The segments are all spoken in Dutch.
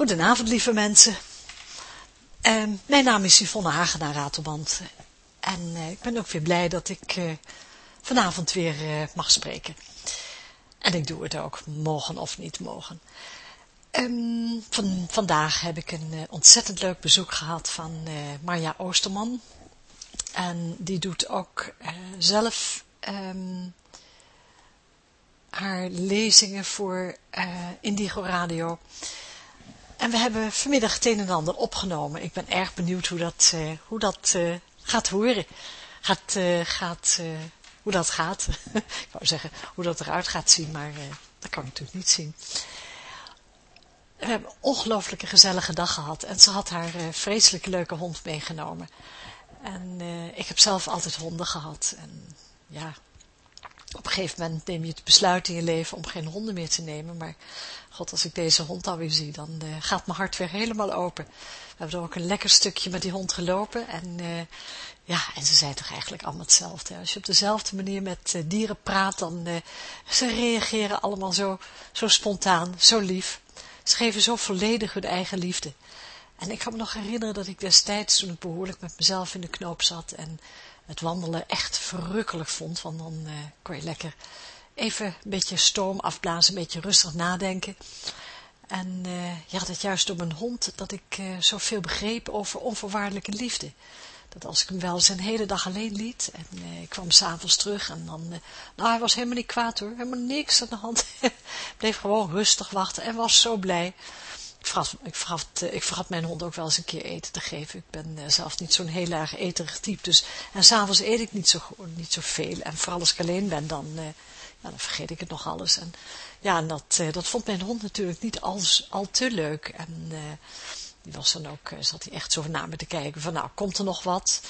Goedenavond, lieve mensen. Uh, mijn naam is Yvonne Hagenaar Ratelband. En uh, ik ben ook weer blij dat ik uh, vanavond weer mag spreken. En ik doe het ook, mogen of niet mogen. Um, van, vandaag heb ik een ontzettend leuk bezoek gehad van Marja Oosterman. En die doet ook zelf um, haar lezingen voor Indigo Radio. En we hebben vanmiddag het een en ander opgenomen. Ik ben erg benieuwd hoe dat, uh, hoe dat gaat horen. Gaat, gaat, hoe dat gaat. ik wou zeggen hoe dat eruit gaat zien, maar dat kan ik natuurlijk niet zien. We hebben een ongelooflijke gezellige dag gehad. En ze had haar vreselijk leuke hond meegenomen. En ik heb zelf altijd honden gehad. En ja, op een gegeven moment neem je het besluit in je leven om geen honden meer te nemen. Maar god, als ik deze hond alweer zie, dan uh, gaat mijn hart weer helemaal open. We hebben er ook een lekker stukje met die hond gelopen. En uh, ja, en ze zijn toch eigenlijk allemaal hetzelfde. Als je op dezelfde manier met uh, dieren praat, dan ze reageren allemaal zo, zo spontaan, zo lief. Ze geven zo volledig hun eigen liefde. En ik kan me nog herinneren dat ik destijds, toen ik behoorlijk met mezelf in de knoop zat en het wandelen echt verrukkelijk vond, want dan kon je lekker even een beetje stoom afblazen, een beetje rustig nadenken. En uh, ja, dat juist door mijn hond, dat ik uh, zoveel begreep over onvoorwaardelijke liefde. Dat als ik hem wel zijn hele dag alleen liet, en uh, ik kwam s'avonds terug, en dan, nou hij was helemaal niet kwaad hoor, helemaal niks aan de hand. Bleef gewoon rustig wachten en was zo blij. Ik vergat, ik, vergat, ik mijn hond ook wel eens een keer eten te geven. Ik ben zelf niet zo'n heel erg eterig type. Dus, en s'avonds eet ik niet zo, niet zo veel. En vooral als ik alleen ben, dan, dan vergeet ik het nog alles. En, ja, en dat, uh, dat vond mijn hond natuurlijk niet al, al te leuk. En die was dan ook, zat hij echt zo naar me te kijken. Van nou, komt er nog wat?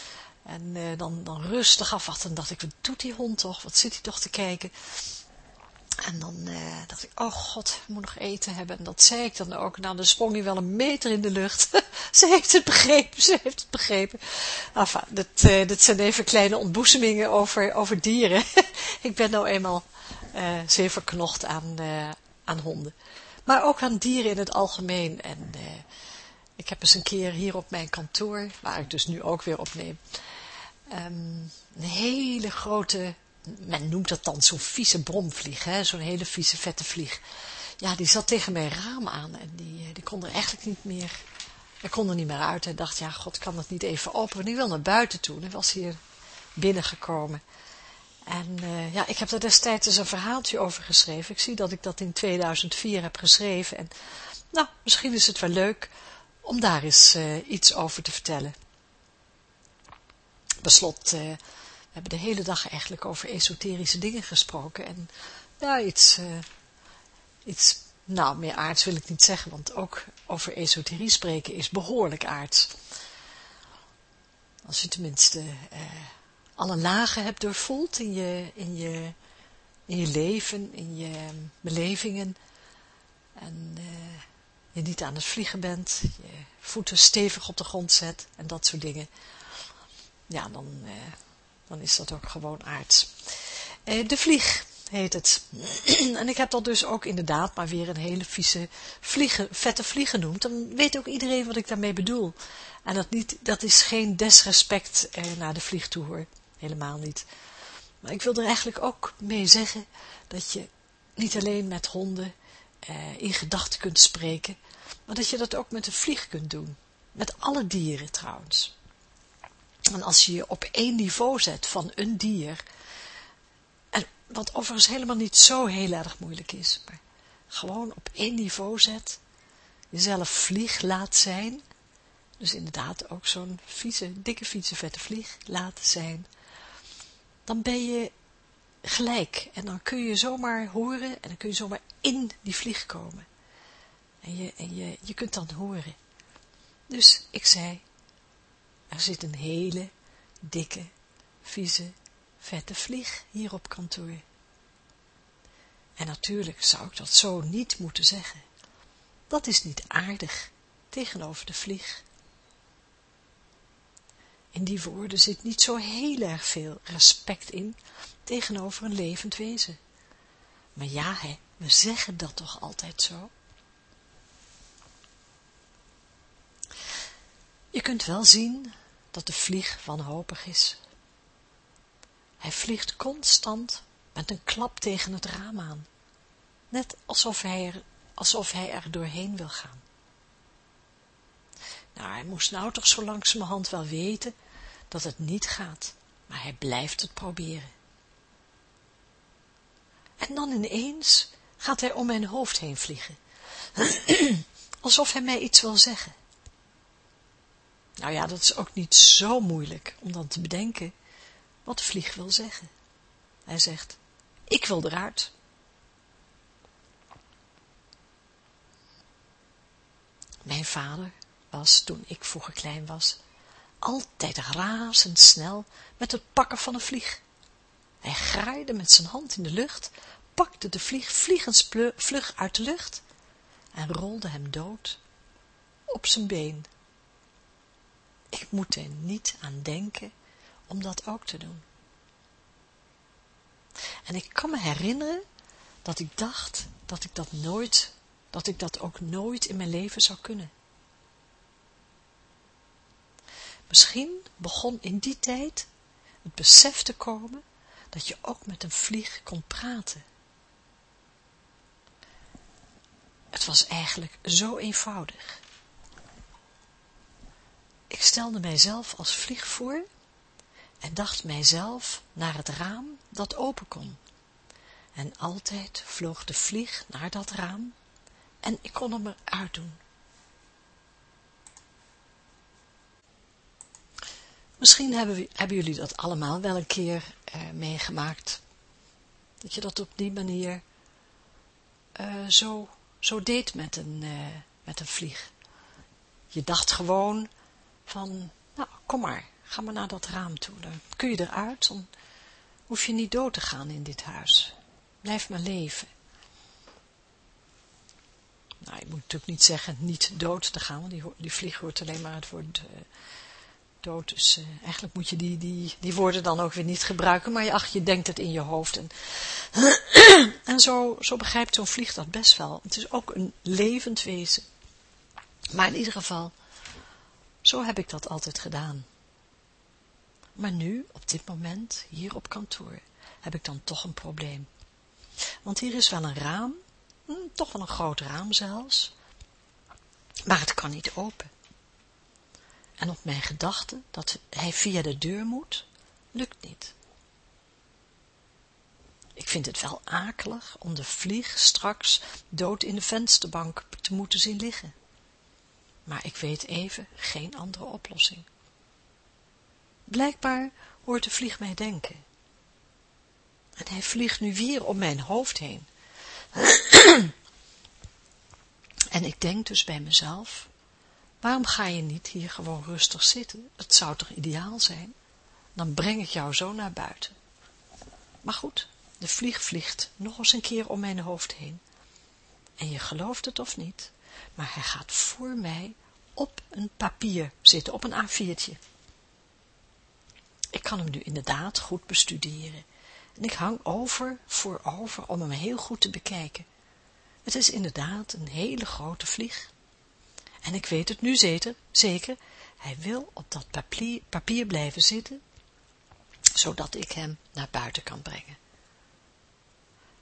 En dan, dan rustig afwachten. En dacht ik, wat doet die hond toch? Wat zit hij toch te kijken? En dan dacht ik, oh god, ik moet nog eten hebben. En dat zei ik dan ook. Nou, dan sprong hij wel een meter in de lucht. ze heeft het begrepen, ze heeft het begrepen. Enfin, dit, uh, dit zijn even kleine ontboezemingen over, over dieren. ik ben nou eenmaal zeer verknocht aan, aan honden. Maar ook aan dieren in het algemeen. En ik heb eens een keer hier op mijn kantoor, waar ik dus nu ook weer opneem, um, een hele grote men noemt dat dan zo'n vieze bromvlieg, zo'n hele vieze vette vlieg. Ja, die zat tegen mijn raam aan en die, eh, die kon er eigenlijk niet meer, hij kon er niet meer uit. Hij dacht, ja, god, kan dat niet even openen? Die wil naar buiten toe. Hij was hier binnengekomen. En uh, ja, ik heb er destijds eens een verhaaltje over geschreven. Ik zie dat ik dat in 2004 heb geschreven. En nou, misschien is het wel leuk om daar eens uh, iets over te vertellen. Beslot uh, we hebben de hele dag eigenlijk over esoterische dingen gesproken. En ja, iets, iets, nou meer aards wil ik niet zeggen, want ook over esoterie spreken is behoorlijk aards. Als je tenminste alle lagen hebt doorvoeld in je, in je, in je leven, in je belevingen. En uh, je niet aan het vliegen bent, je voeten stevig op de grond zet en dat soort dingen. Ja, dan dan is dat ook gewoon aards. Eh, de vlieg heet het. en ik heb dat dus ook inderdaad maar weer een hele vieze vliegen, vette vlieg genoemd. Dan weet ook iedereen wat ik daarmee bedoel. En dat, niet, dat is geen desrespect eh, naar de vlieg toe hoor. Helemaal niet. Maar ik wil er eigenlijk ook mee zeggen dat je niet alleen met honden eh, in gedachten kunt spreken, maar dat je dat ook met een vlieg kunt doen. Met alle dieren trouwens. En als je je op één niveau zet van een dier, en wat overigens helemaal niet zo heel erg moeilijk is, maar gewoon op één niveau zet, jezelf vlieg laat zijn, dus inderdaad ook zo'n vieze, dikke, vieze, vette vlieg laten zijn, dan ben je gelijk. En dan kun je zomaar horen en dan kun je zomaar in die vlieg komen. En je, en je, je kunt dan horen. Dus ik zei, er zit een hele dikke, vieze, vette vlieg hier op kantoor. En natuurlijk zou ik dat zo niet moeten zeggen. Dat is niet aardig tegenover de vlieg. In die woorden zit niet zo heel erg veel respect in tegenover een levend wezen. Maar ja, hè, we zeggen dat toch altijd zo? Je kunt wel zien dat de vlieg wanhopig is. Hij vliegt constant met een klap tegen het raam aan, net alsof hij er, alsof hij er doorheen wil gaan. Nou, hij moest nou toch zo langzamerhand wel weten dat het niet gaat, maar hij blijft het proberen. En dan ineens gaat hij om mijn hoofd heen vliegen, alsof hij mij iets wil zeggen. Nou ja, dat is ook niet zo moeilijk om dan te bedenken wat de vlieg wil zeggen. Hij zegt, ik wil eruit. Mijn vader was, toen ik vroeger klein was, altijd razendsnel met het pakken van een vlieg. Hij graaide met zijn hand in de lucht, pakte de vlieg vliegensvlug uit de lucht en rolde hem dood op zijn been. Ik moet er niet aan denken om dat ook te doen. En ik kan me herinneren dat ik dacht dat ik dat nooit, dat ik dat ook nooit in mijn leven zou kunnen. Misschien begon in die tijd het besef te komen dat je ook met een vlieg kon praten. Het was eigenlijk zo eenvoudig. Ik stelde mijzelf als vlieg voor en dacht mijzelf naar het raam dat open kon. En altijd vloog de vlieg naar dat raam en ik kon hem eruit doen. Misschien hebben, hebben jullie dat allemaal wel een keer uh, meegemaakt. Dat je dat op die manier uh, zo, zo deed met een, uh, met een vlieg. Je dacht gewoon van, nou, kom maar, ga maar naar dat raam toe. Dan kun je eruit, dan hoef je niet dood te gaan in dit huis. Blijf maar leven. Nou, je moet natuurlijk niet zeggen niet dood te gaan, want die, die vlieg hoort alleen maar het woord dood. Dus uh, eigenlijk moet je die, die, die woorden dan ook weer niet gebruiken, maar je, ach, je denkt het in je hoofd. En, en zo, zo begrijpt zo'n vlieg dat best wel. Het is ook een levend wezen. Maar in ieder geval, zo heb ik dat altijd gedaan. Maar nu, op dit moment, hier op kantoor, heb ik dan toch een probleem. Want hier is wel een raam, hm, toch wel een groot raam zelfs, maar het kan niet open. En op mijn gedachte dat hij via de deur moet, lukt niet. Ik vind het wel akelig om de vlieg straks dood in de vensterbank te moeten zien liggen. Maar ik weet even geen andere oplossing. Blijkbaar hoort de vlieg mij denken. En hij vliegt nu weer om mijn hoofd heen. en ik denk dus bij mezelf, waarom ga je niet hier gewoon rustig zitten? Het zou toch ideaal zijn? Dan breng ik jou zo naar buiten. Maar goed, de vlieg vliegt nog eens een keer om mijn hoofd heen. En je gelooft het of niet, maar hij gaat voor mij op een papier zitten, op een A4'tje. Ik kan hem nu inderdaad goed bestuderen. En ik hang over voor over om hem heel goed te bekijken. Het is inderdaad een hele grote vlieg. En ik weet het nu zeker, zeker hij wil op dat papier, papier blijven zitten, zodat ik hem naar buiten kan brengen.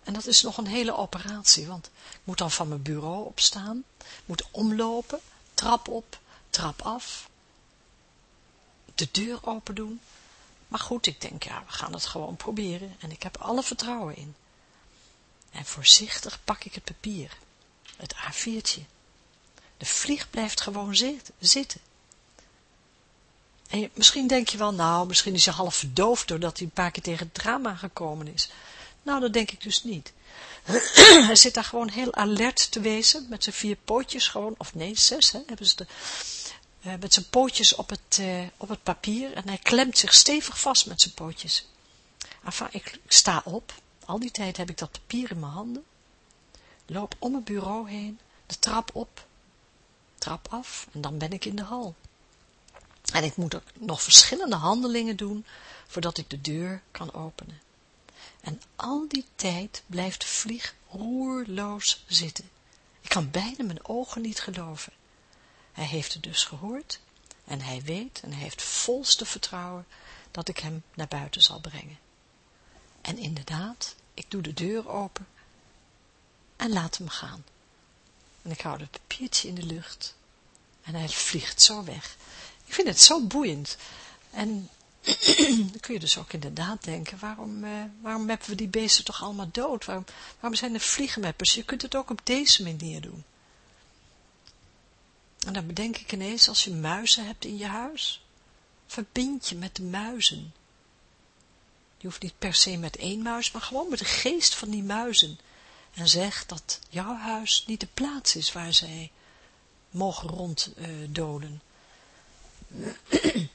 En dat is nog een hele operatie, want ik moet dan van mijn bureau opstaan, moet omlopen, trap op, trap af, de deur open doen, maar goed, ik denk, ja, we gaan het gewoon proberen. En ik heb alle vertrouwen in. En voorzichtig pak ik het papier. Het A4'tje. De vlieg blijft gewoon zitten. En misschien denk je wel, nou, misschien is hij half verdoofd doordat hij een paar keer tegen het drama gekomen is. Nou, dat denk ik dus niet. hij zit daar gewoon heel alert te wezen, met zijn vier pootjes gewoon, of nee, zes, hè, hebben ze de, uh, met zijn pootjes op het, uh, op het papier en hij klemt zich stevig vast met zijn pootjes. Enfin, ik, ik sta op, al die tijd heb ik dat papier in mijn handen, loop om het bureau heen, de trap op, trap af en dan ben ik in de hal. En ik moet ook nog verschillende handelingen doen voordat ik de deur kan openen. En al die tijd blijft de vlieg roerloos zitten. Ik kan bijna mijn ogen niet geloven. Hij heeft het dus gehoord En hij weet en hij heeft volste vertrouwen dat ik hem naar buiten zal brengen. En inderdaad, ik doe de deur open en laat hem gaan. En ik hou het papiertje in de lucht en hij vliegt zo weg. Ik vind het zo boeiend. En dan kun je dus ook inderdaad denken, waarom, eh, waarom hebben we die beesten toch allemaal dood? Waarom, waarom zijn er vliegenmeppers? Je kunt het ook op deze manier doen. En dan bedenk ik ineens, als je muizen hebt in je huis, verbind je met de muizen. Je hoeft niet per se met één muis, maar gewoon met de geest van die muizen. En zeg dat jouw huis niet de plaats is waar zij mogen ronddolen.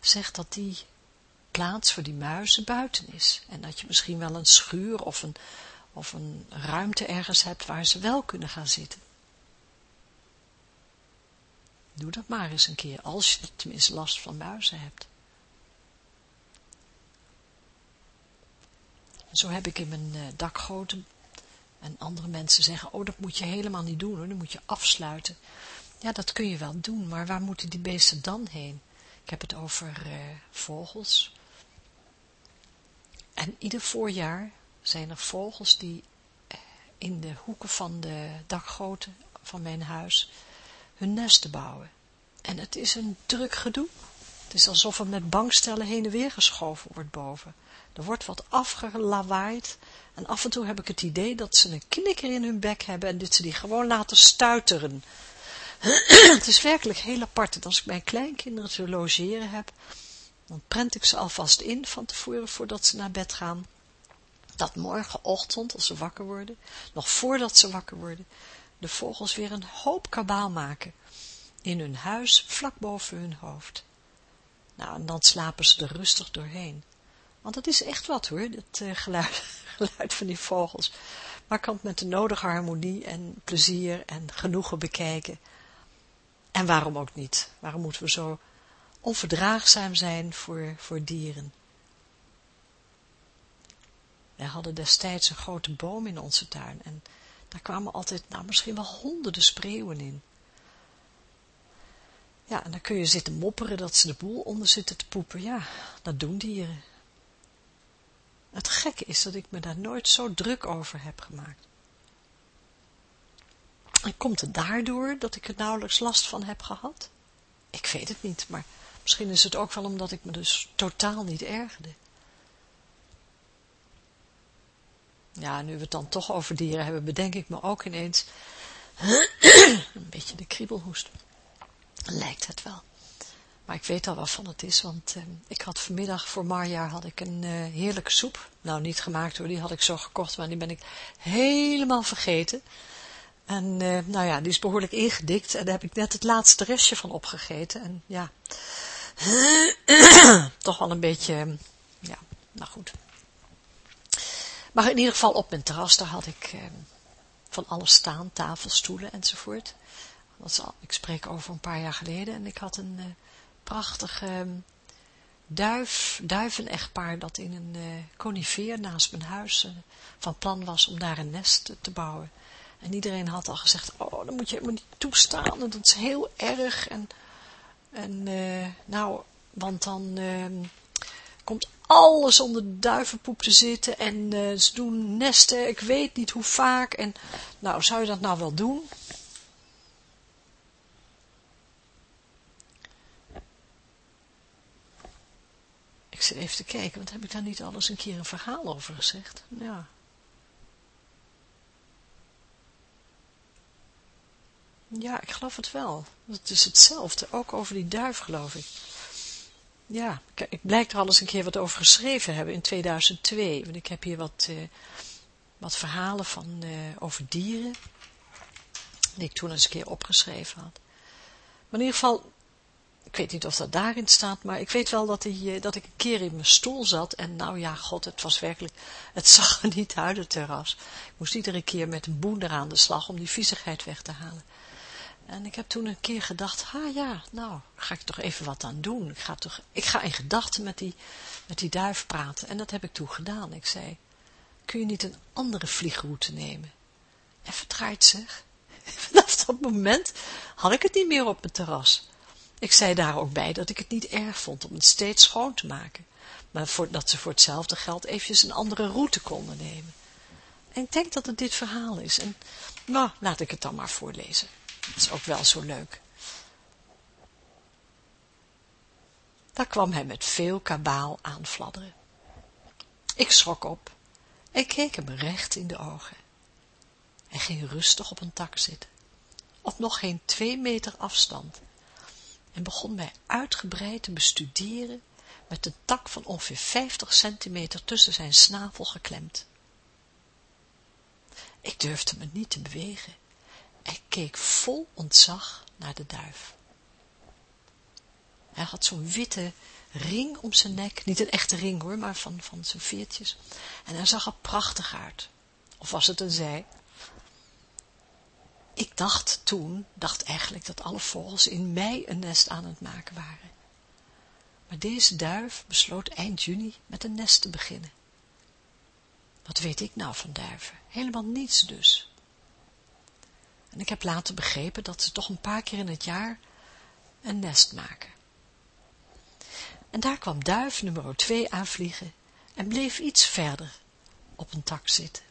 zeg dat die plaats voor die muizen buiten is. En dat je misschien wel een schuur of een, of een ruimte ergens hebt waar ze wel kunnen gaan zitten. Doe dat maar eens een keer, als je tenminste last van muizen hebt. Zo heb ik in mijn uh, dakgoten en andere mensen zeggen, oh dat moet je helemaal niet doen hoor, dat moet je afsluiten. Ja, dat kun je wel doen, maar waar moeten die beesten dan heen? Ik heb het over uh, vogels. En ieder voorjaar zijn er vogels die uh, in de hoeken van de dakgoten van mijn huis hun nesten bouwen. En het is een druk gedoe. Het is alsof er met bankstellen heen en weer geschoven wordt boven. Er wordt wat afgelawaaid en af en toe heb ik het idee dat ze een knikker in hun bek hebben en dat ze die gewoon laten stuiteren. het is werkelijk heel apart. Als ik mijn kleinkinderen te logeren heb, dan prent ik ze alvast in van tevoren voordat ze naar bed gaan. Dat morgenochtend, als ze wakker worden, nog voordat ze wakker worden, de vogels weer een hoop kabaal maken in hun huis vlak boven hun hoofd. Nou, en dan slapen ze er rustig doorheen. Want het is echt wat hoor, dat uh, geluid, geluid van die vogels. Maar ik kan het met de nodige harmonie en plezier en genoegen bekijken. En waarom ook niet? Waarom moeten we zo onverdraagzaam zijn voor, voor dieren? Wij hadden destijds een grote boom in onze tuin en daar kwamen altijd, nou misschien wel honderden spreeuwen in. Ja, en dan kun je zitten mopperen dat ze de boel onder zitten te poepen. Ja, dat doen dieren. Het gekke is dat ik me daar nooit zo druk over heb gemaakt. En komt het daardoor dat ik er nauwelijks last van heb gehad? Ik weet het niet, maar misschien is het ook wel omdat ik me dus totaal niet ergerde. Ja, nu we het dan toch over dieren hebben, bedenk ik me ook ineens een beetje de kriebelhoest. Lijkt het wel. Maar ik weet al waarvan het is, want uh, ik had vanmiddag voor Marja had ik een uh, heerlijke soep. Nou, niet gemaakt hoor, die had ik zo gekocht, maar die ben ik helemaal vergeten. En uh, nou ja, die is behoorlijk ingedikt en daar heb ik net het laatste restje van opgegeten. En ja, toch wel een beetje, ja, nou goed. Maar in ieder geval op mijn terras, daar had ik van alles staan, tafels, stoelen enzovoort. Dat ik spreek over een paar jaar geleden en ik had een uh, prachtig uh, duif, duiven-echtpaar dat in een uh, conifeer naast mijn huis uh, van plan was om daar een nest te bouwen. En iedereen had al gezegd, oh, dat moet je helemaal niet toestaan, dat is heel erg. En, en nou, want dan ehm, komt alles onder de duivenpoep te zitten en ze doen nesten, ik weet niet hoe vaak. En nou, zou je dat nou wel doen? Ik zit even te kijken, want heb ik daar niet alles een keer een verhaal over gezegd? Ja. Ja, ik geloof het wel. Het is hetzelfde, ook over die duif geloof ik. Ja, ik blijk er al eens een keer wat over geschreven hebben in 2002. Want ik heb hier wat, uh, wat verhalen van, uh, over dieren, die ik toen eens een keer opgeschreven had. Maar in ieder geval, ik weet niet of dat daarin staat, maar ik weet wel dat, die, dat ik een keer in mijn stoel zat en nou ja, god, het was werkelijk, het zag er niet uit, het terras. Ik moest iedere keer met een boender aan de slag om die viezigheid weg te halen. En ik heb toen een keer gedacht, ah ja, nou, ga ik toch even wat aan doen. Ik ga, toch, ik ga in gedachten met die, met die duif praten. En dat heb ik toen gedaan. Ik zei, kun je niet een andere vliegroute nemen? En verdraaid zeg. Vanaf dat moment had ik het niet meer op mijn terras. Ik zei daar ook bij dat ik het niet erg vond om het steeds schoon te maken, maar voor, dat ze voor hetzelfde geld eventjes een andere route konden nemen. En ik denk dat het dit verhaal is. En nou, laat ik het dan maar voorlezen. Dat is ook wel zo leuk. Daar kwam hij met veel kabaal aanfladderen. Ik schrok op en keek hem recht in de ogen. Hij ging rustig op een tak zitten, op nog geen twee meter afstand, en begon mij uitgebreid te bestuderen met een tak van ongeveer vijftig centimeter tussen zijn snavel geklemd. Ik durfde me niet te bewegen en keek vol ontzag naar de duif. Hij had zo'n witte ring om zijn nek, niet een echte ring hoor, maar van, van zijn veertjes. En hij zag er prachtig uit. Of was het een zij? Ik dacht toen, dacht eigenlijk dat alle vogels in mei een nest aan het maken waren. Maar deze duif besloot eind juni met een nest te beginnen. Wat weet ik nou van duiven? Helemaal niets dus. En ik heb later begrepen dat ze toch een paar keer in het jaar een nest maken. En daar kwam duif nummer 2 aanvliegen en bleef iets verder op een tak zitten.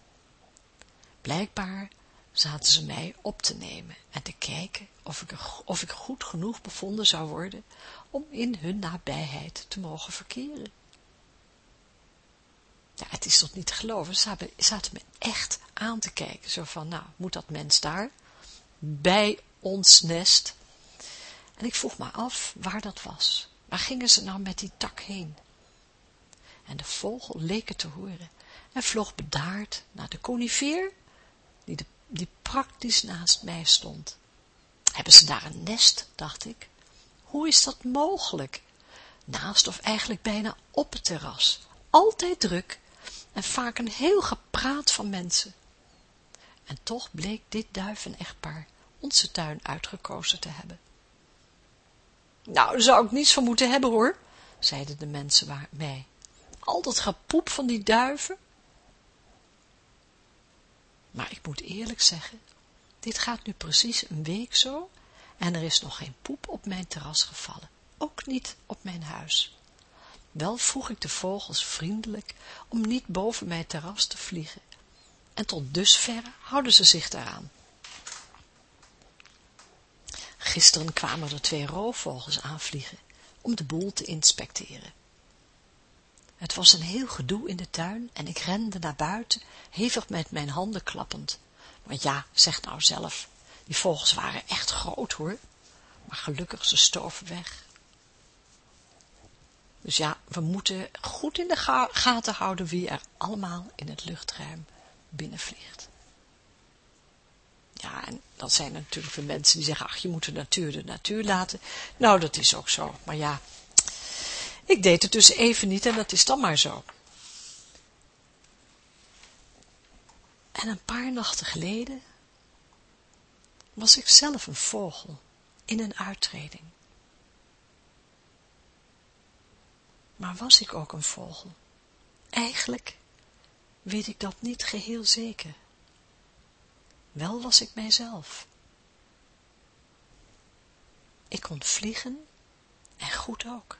Blijkbaar zaten ze mij op te nemen en te kijken of ik, of ik goed genoeg bevonden zou worden om in hun nabijheid te mogen verkeren. Ja, het is toch niet te geloven, ze zaten me echt aan te kijken, zo van, nou, moet dat mens daar, bij ons nest? En ik vroeg me af waar dat was. Waar gingen ze nou met die tak heen? En de vogel leek het te horen en vloog bedaard naar de conifeer, die, praktisch naast mij stond. Hebben ze daar een nest, dacht ik. Hoe is dat mogelijk? Naast of eigenlijk bijna op het terras. Altijd druk en vaak een heel gepraat van mensen. En toch bleek dit duiven-echtpaar onze tuin uitgekozen te hebben. Nou, daar zou ik niets van moeten hebben hoor, zeiden de mensen mij. Al dat gepoep van die duiven. Maar ik moet eerlijk zeggen, dit gaat nu precies een week zo en er is nog geen poep op mijn terras gevallen, ook niet op mijn huis. Wel vroeg ik de vogels vriendelijk om niet boven mijn terras te vliegen, en tot dusverre houden ze zich daaraan. Gisteren kwamen er twee roofvogels aanvliegen om de boel te inspecteren. Het was een heel gedoe in de tuin en ik rende naar buiten, hevig met mijn handen klappend. Want ja, zeg nou zelf, die vogels waren echt groot hoor, maar gelukkig ze stoven weg. Dus ja, we moeten goed in de gaten houden wie er allemaal in het luchtruim binnenvliegt. Ja, en dat zijn natuurlijk de mensen die zeggen, ach, je moet de natuur de natuur laten. Nou, dat is ook zo. Maar ja, ik deed het dus even niet en dat is dan maar zo. En een paar nachten geleden was ik zelf een vogel in een uittreding. Maar was ik ook een vogel? Eigenlijk weet ik dat niet geheel zeker. Wel was ik mijzelf. Ik kon vliegen en goed ook.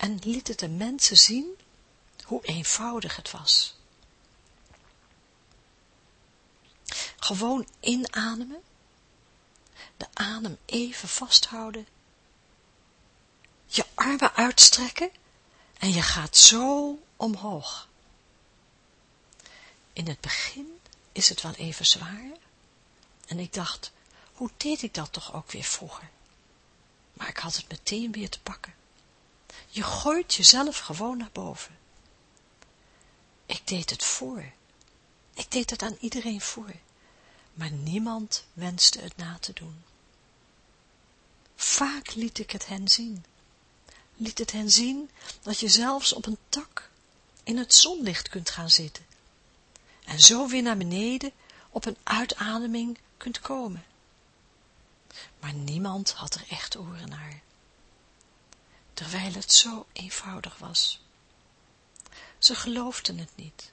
En liet het de mensen zien hoe eenvoudig het was. Gewoon inademen, de adem even vasthouden, je armen uitstrekken en je gaat zo omhoog. In het begin is het wel even zwaar. En ik dacht, hoe deed ik dat toch ook weer vroeger? Maar ik had het meteen weer te pakken. Je gooit jezelf gewoon naar boven. Ik deed het voor. Ik deed het aan iedereen voor. Maar niemand wenste het na te doen. Vaak liet ik het hen zien. Liet het hen zien dat je zelfs op een tak in het zonlicht kunt gaan zitten en zo weer naar beneden op een uitademing kunt komen. Maar niemand had er echt oren naar, terwijl het zo eenvoudig was. Ze geloofden het niet.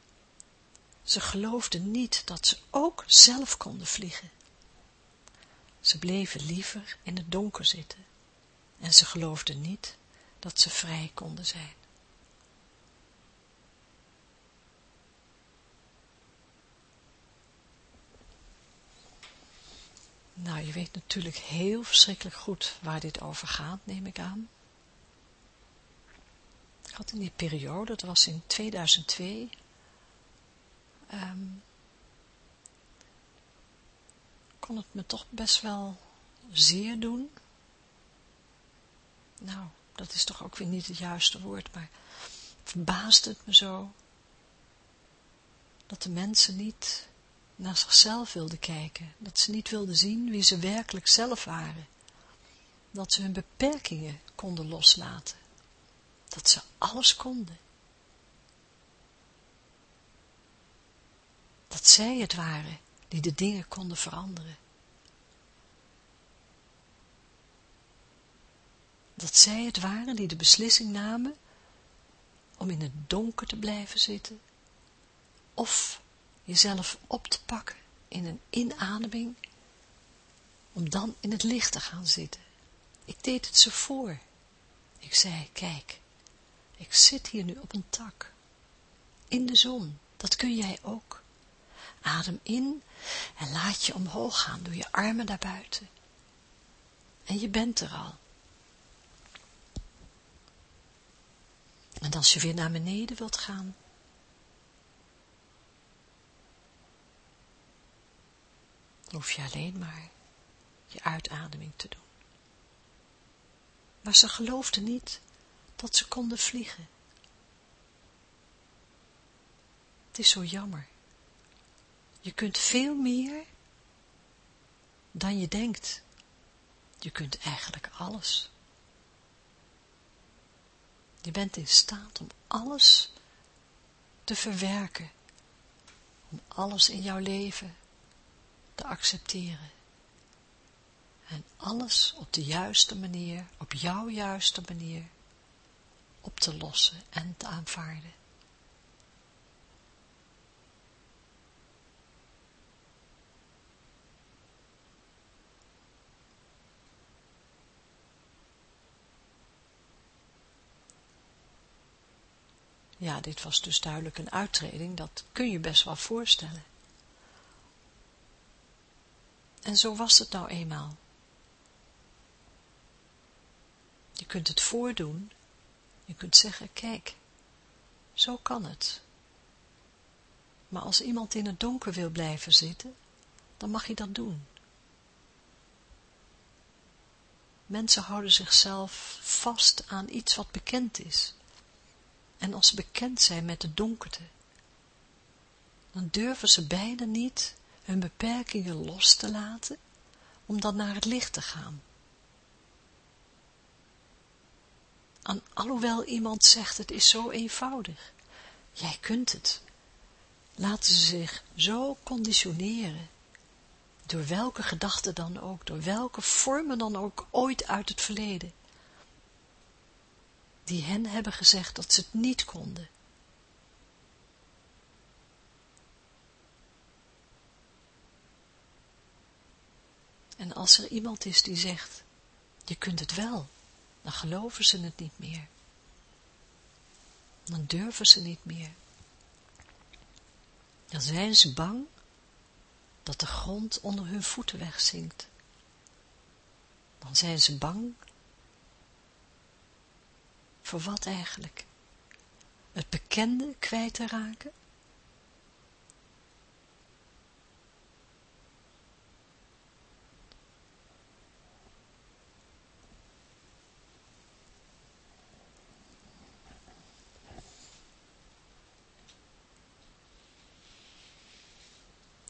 Ze geloofden niet dat ze ook zelf konden vliegen. Ze bleven liever in het donker zitten en ze geloofden niet dat ze vrij konden zijn. Nou, je weet natuurlijk heel verschrikkelijk goed waar dit over gaat, neem ik aan. Had in die periode, dat was in 2002, um, kon het me toch best wel zeer doen. Nou, dat is toch ook weer niet het juiste woord, maar verbaasde het me zo dat de mensen niet naar zichzelf wilden kijken, dat ze niet wilden zien wie ze werkelijk zelf waren, dat ze hun beperkingen konden loslaten, dat ze alles konden. Dat zij het waren die de dingen konden veranderen. Dat zij het waren die de beslissing namen om in het donker te blijven zitten, of jezelf op te pakken in een inademing, om dan in het licht te gaan zitten. Ik deed het ze voor. Ik zei, kijk, ik zit hier nu op een tak, in de zon, dat kun jij ook. Adem in en laat je omhoog gaan, doe je armen naar buiten. En je bent er al. En als je weer naar beneden wilt gaan, hoef je alleen maar je uitademing te doen. Maar ze geloofden niet dat ze konden vliegen. Het is zo jammer. Je kunt veel meer dan je denkt. Je kunt eigenlijk alles. Je bent in staat om alles te verwerken, om alles in jouw leven te accepteren. En alles op de juiste manier, op jouw juiste manier, op te lossen en te aanvaarden. Ja, dit was dus duidelijk een uittreding, dat kun je best wel voorstellen. En zo was het nou eenmaal. Je kunt het voordoen, je kunt zeggen, kijk, zo kan het. Maar als iemand in het donker wil blijven zitten, dan mag je dat doen. Mensen houden zichzelf vast aan iets wat bekend is. En als ze bekend zijn met de donkerte, dan durven ze bijna niet hun beperkingen los te laten, om dan naar het licht te gaan. En alhoewel iemand zegt, het is zo eenvoudig, jij kunt het, laten ze zich zo conditioneren, door welke gedachten dan ook, door welke vormen dan ook ooit uit het verleden, die hen hebben gezegd dat ze het niet konden. En als er iemand is die zegt, je kunt het wel, dan geloven ze het niet meer. Dan durven ze niet meer. Dan zijn ze bang dat de grond onder hun voeten wegzinkt. Dan zijn ze bang voor wat eigenlijk? Het bekende kwijt te raken?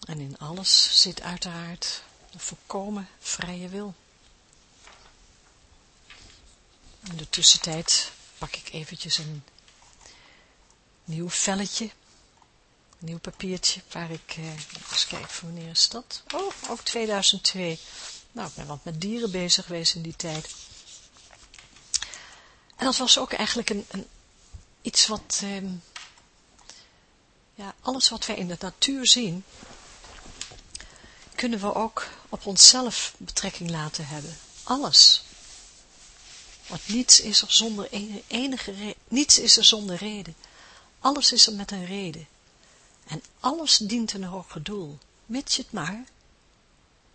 En in alles zit uiteraard de volkomen vrije wil. In de tussentijd pak ik eventjes een nieuw velletje, een nieuw papiertje, waar ik, eh, eens kijken wanneer is dat? Oh, ook 2002. Nou, ik ben wat met dieren bezig geweest in die tijd. En dat was ook eigenlijk een, een iets wat, eh, ja, alles wat wij in de natuur zien, kunnen we ook op onszelf betrekking laten hebben. Alles. Want niets is er zonder enige niets is er zonder reden. Alles is er met een reden. En alles dient een hoger doel, mits je het maar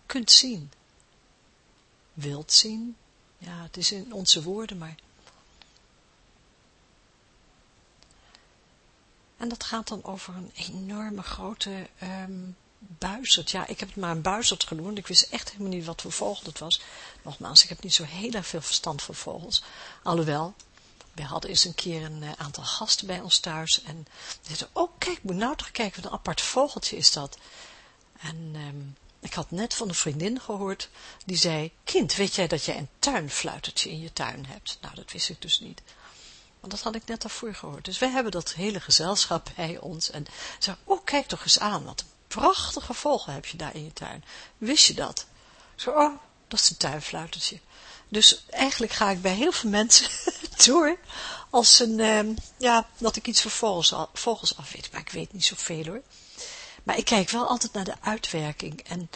kunt zien. Wilt zien, ja, het is in onze woorden, maar... En dat gaat dan over een enorme grote um, buizerd. Ja, ik heb het maar een buizerd genoemd. Ik wist echt helemaal niet wat voor vogel het was. Nogmaals, ik heb niet zo heel erg veel verstand van vogels. Alhoewel, we hadden eens een keer een eh, aantal gasten bij ons thuis. En zeiden, oh kijk, moet nou toch kijken, wat een apart vogeltje is dat. En um, ik had net van een vriendin gehoord, die zei, kind, weet jij dat jij een tuinfluitertje in je tuin hebt? Nou, dat wist ik dus niet. Want dat had ik net daarvoor gehoord. Dus wij hebben dat hele gezelschap bij ons. En zei, oh, kijk toch eens aan, wat een prachtige vogel heb je daar in je tuin. Wist je dat? Zo, oh, dat is een tuinfluitertje. Dus eigenlijk ga ik bij heel veel mensen door als een, uh, ja, dat ik iets van vogels, vogels af weet. Maar ik weet niet zoveel hoor. Maar ik kijk wel altijd naar de uitwerking en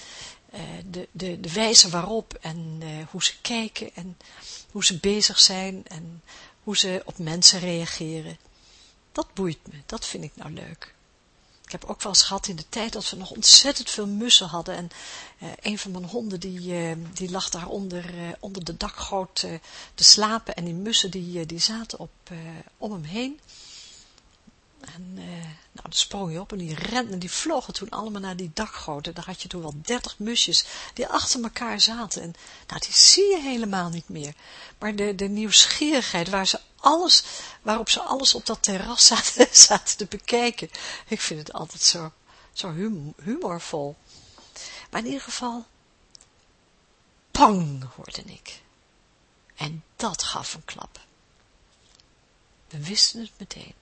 uh, de, de, de wijze waarop en uh, hoe ze kijken en hoe ze bezig zijn en hoe ze op mensen reageren. Dat boeit me, dat vind ik nou leuk. Ik heb ook wel eens gehad in de tijd dat we nog ontzettend veel mussen hadden. En uh, een van mijn honden die, uh, die lag daar onder, uh, onder de dakgoot te slapen. En die mussen die, die zaten op, om hem heen. En uh, nou, sprong je op en die renden, die vlogen toen allemaal naar die dakgoot. En daar had je toen wel dertig musjes die achter elkaar zaten. En nou, die zie je helemaal niet meer. Maar de, de nieuwsgierigheid waar ze alles, waarop ze alles op dat terras zaten, zaten te bekijken. Ik vind het altijd zo, zo humorvol. Maar in ieder geval, pang, hoorde ik. En dat gaf een klap. We wisten het meteen.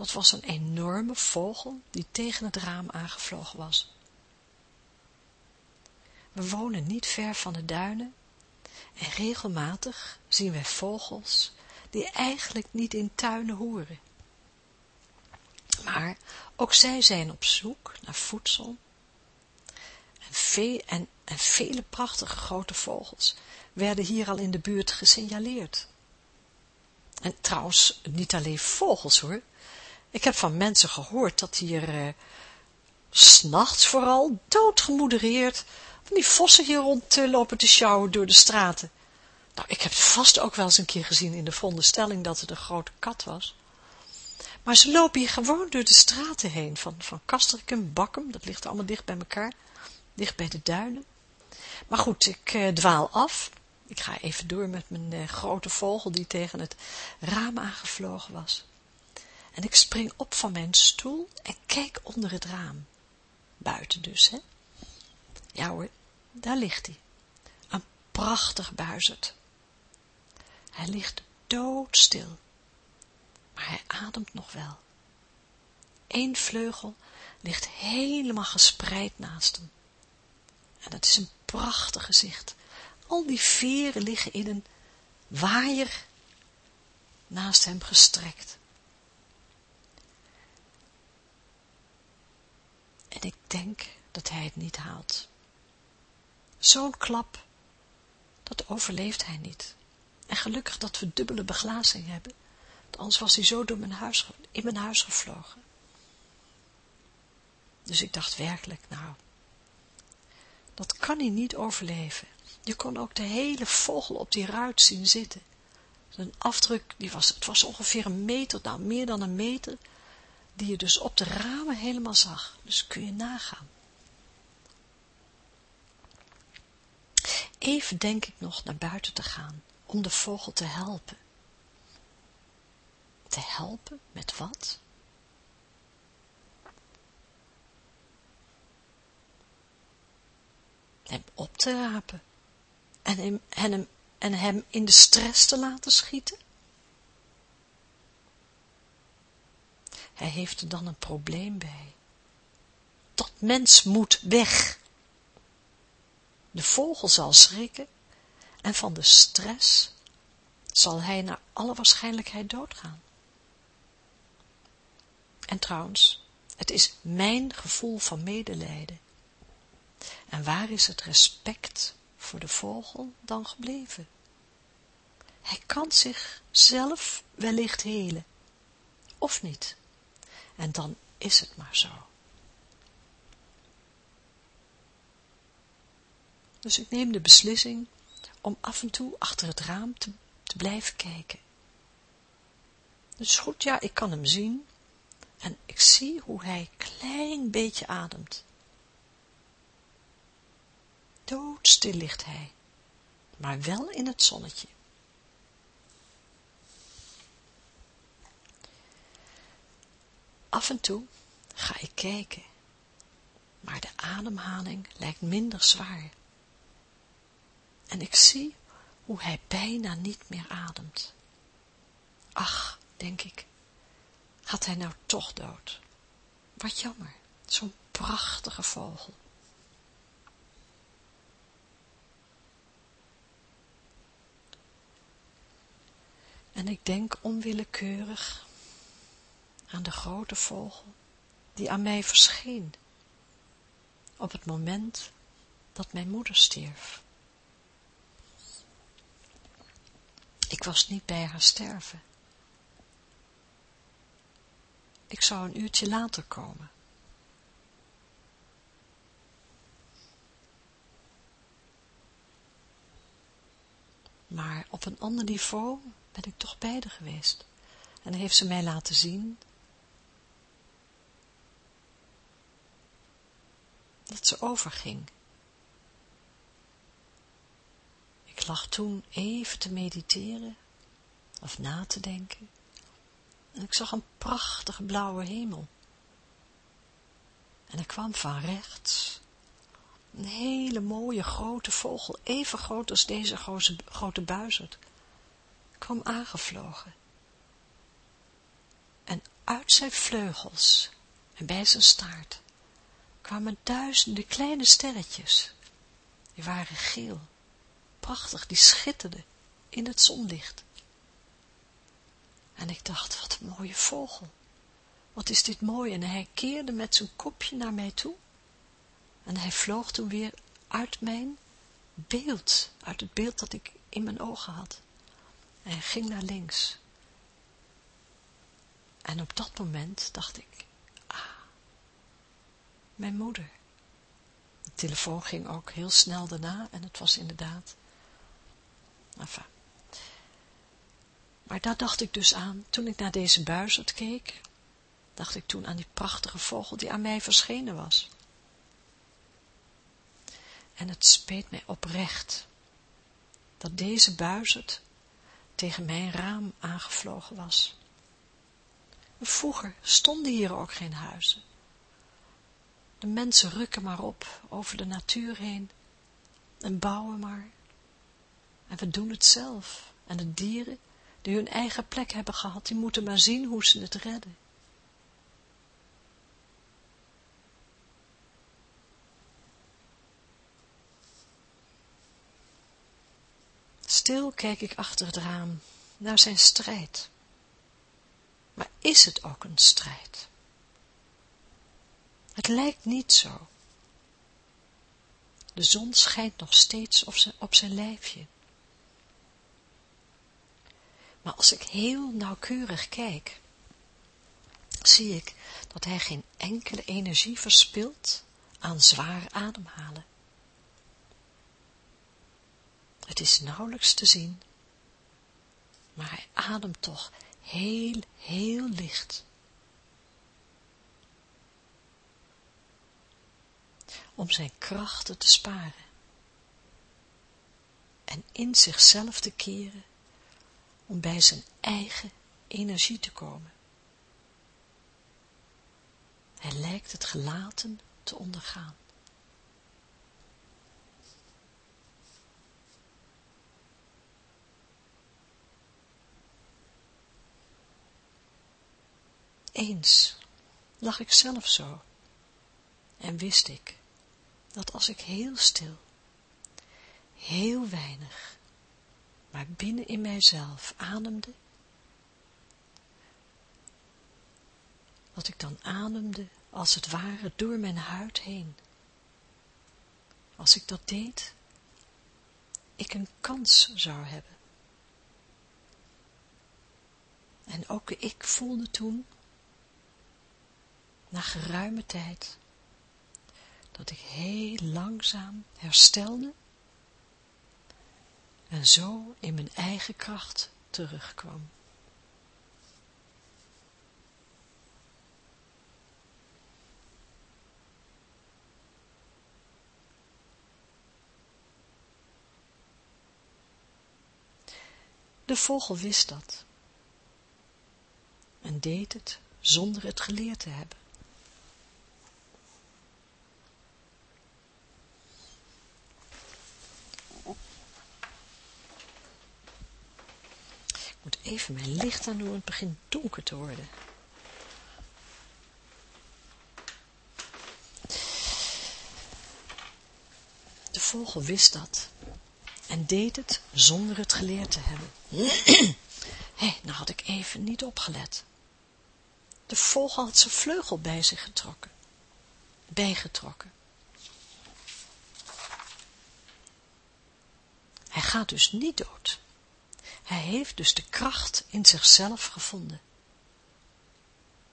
Dat was een enorme vogel die tegen het raam aangevlogen was. We wonen niet ver van de duinen en regelmatig zien wij vogels die eigenlijk niet in tuinen horen. Maar ook zij zijn op zoek naar voedsel en, en, en vele prachtige grote vogels werden hier al in de buurt gesignaleerd. En trouwens, niet alleen vogels hoor, ik heb van mensen gehoord dat hier uh, s'nachts vooral doodgemodereerd van die vossen hier rondlopen te sjouwen door de straten. Nou, ik heb het vast ook wel eens een keer gezien in de veronderstelling dat het een grote kat was. Maar ze lopen hier gewoon door de straten heen, van, van Kastrikum, Bakkum, dat ligt allemaal dicht bij elkaar, dicht bij de duinen. Maar goed, ik uh, dwaal af. Ik ga even door met mijn uh, grote vogel die tegen het raam aangevlogen was en ik spring op van mijn stoel en kijk onder het raam. Buiten dus, hè. Ja hoor, daar ligt hij. Een prachtig buizerd. Hij ligt doodstil, maar hij ademt nog wel. Eén vleugel ligt helemaal gespreid naast hem. En dat is een prachtig gezicht. Al die veren liggen in een waaier naast hem gestrekt. En ik denk dat hij het niet haalt. Zo'n klap, dat overleeft hij niet. En gelukkig dat we dubbele beglazing hebben, anders was hij zo door mijn huis, in mijn huis gevlogen. Dus ik dacht werkelijk, nou, dat kan hij niet overleven. Je kon ook de hele vogel op die ruit zien zitten. Zijn afdruk, die was, het was ongeveer een meter, nou meer dan een meter, die je dus op de ramen helemaal zag. Dus kun je nagaan. Even denk ik nog naar buiten te gaan, om de vogel te helpen. Te helpen met wat? Hem op te rapen en hem, en hem, en hem in de stress te laten schieten? Hij heeft er dan een probleem bij. Dat mens moet weg. De vogel zal schrikken en van de stress zal hij naar alle waarschijnlijkheid doodgaan. En trouwens, het is mijn gevoel van medelijden. En waar is het respect voor de vogel dan gebleven? Hij kan zichzelf wellicht helen, of niet. En dan is het maar zo. Dus ik neem de beslissing om af en toe achter het raam te, blijven kijken. Dus goed, ja, ik kan hem zien en ik zie hoe hij klein beetje ademt. Doodstil ligt hij, maar wel in het zonnetje. Af en toe ga ik kijken, maar de ademhaling lijkt minder zwaar. En ik zie hoe hij bijna niet meer ademt. Ach, denk ik, had hij nou toch dood. Wat jammer, zo'n prachtige vogel. En ik denk onwillekeurig aan de grote vogel die aan mij verscheen op het moment dat mijn moeder stierf. Ik was niet bij haar sterven. Ik zou een uurtje later komen. Maar op een ander niveau ben ik toch bij geweest. En heeft ze mij laten zien dat ze overging. Ik lag toen even te mediteren of na te denken en ik zag een prachtige blauwe hemel. En er kwam van rechts een hele mooie grote vogel, even groot als deze grote, grote buizerd, kwam aangevlogen. En uit zijn vleugels en bij zijn staart kwamen duizenden kleine sterretjes. Die waren geel, prachtig, die schitterden in het zonlicht. En ik dacht, wat een mooie vogel. Wat is dit mooi. En hij keerde met zijn kopje naar mij toe. En hij vloog toen weer uit mijn beeld, uit het beeld dat ik in mijn ogen had. En hij ging naar links. En op dat moment dacht ik, mijn moeder. De telefoon ging ook heel snel daarna en het was inderdaad, maar daar dacht ik dus aan, toen ik naar deze buizerd keek, dacht ik toen aan die prachtige vogel die aan mij verschenen was. En het speet mij oprecht, dat deze buizerd tegen mijn raam aangevlogen was. Vroeger stonden hier ook geen huizen. De mensen rukken maar op over de natuur heen en bouwen maar. En we doen het zelf. En de dieren die hun eigen plek hebben gehad, die moeten maar zien hoe ze het redden. Stil kijk ik achter het raam naar zijn strijd. Maar is het ook een strijd? Het lijkt niet zo. De zon schijnt nog steeds op zijn, op zijn lijfje. Maar als ik heel nauwkeurig kijk, zie ik dat hij geen enkele energie verspilt aan zwaar ademhalen. Het is nauwelijks te zien, maar hij ademt toch heel, heel licht. Om zijn krachten te sparen en in zichzelf te keren om bij zijn eigen energie te komen. Hij lijkt het gelaten te ondergaan. Eens lag ik zelf zo en wist ik dat als ik heel stil, heel weinig maar binnen in mijzelf ademde, dat ik dan ademde als het ware door mijn huid heen. als ik dat deed, ik een kans zou hebben. En ook ik voelde toen, na geruime tijd, dat ik heel langzaam herstelde en zo in mijn eigen kracht terugkwam. De vogel wist dat en deed het zonder het geleerd te hebben. Ik moet even mijn licht aan doen, het begint donker te worden. De vogel wist dat en deed het zonder het geleerd te hebben. Hé, hey, nou had ik even niet opgelet. De vogel had zijn vleugel bij zich getrokken, bijgetrokken. Hij gaat dus niet dood. Hij heeft dus de kracht in zichzelf gevonden.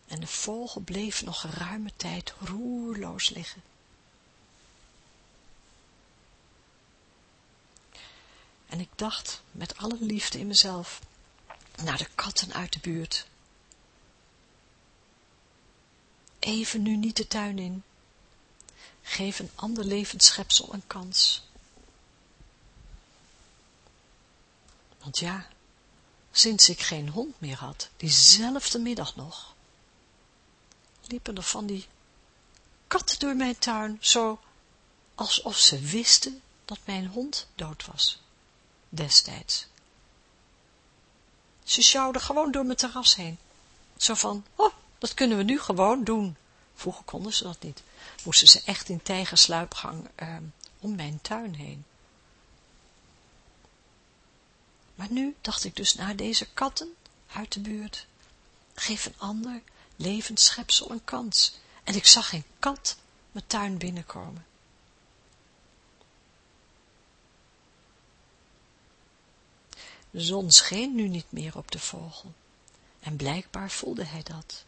En de vogel bleef nog geruime tijd roerloos liggen. En ik dacht met alle liefde in mezelf naar de katten uit de buurt. Even nu niet de tuin in. Geef een ander levensschepsel een kans. Want ja, sinds ik geen hond meer had, diezelfde middag nog, liepen er van die katten door mijn tuin, zo alsof ze wisten dat mijn hond dood was destijds. Ze sjouwden gewoon door mijn terras heen. Zo van, oh, dat kunnen we nu gewoon doen. Vroeger konden ze dat niet. Moesten ze echt in tijgersluipgang uh, om mijn tuin heen. Maar nu dacht ik dus naar deze katten uit de buurt. Geef een ander levend schepsel een kans. En ik zag geen kat mijn tuin binnenkomen. De zon scheen nu niet meer op de vogel en blijkbaar voelde hij dat.